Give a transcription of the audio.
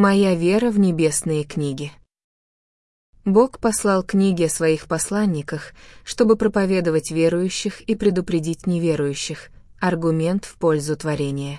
Моя вера в небесные книги. Бог послал книги о своих посланниках, чтобы проповедовать верующих и предупредить неверующих, аргумент в пользу творения.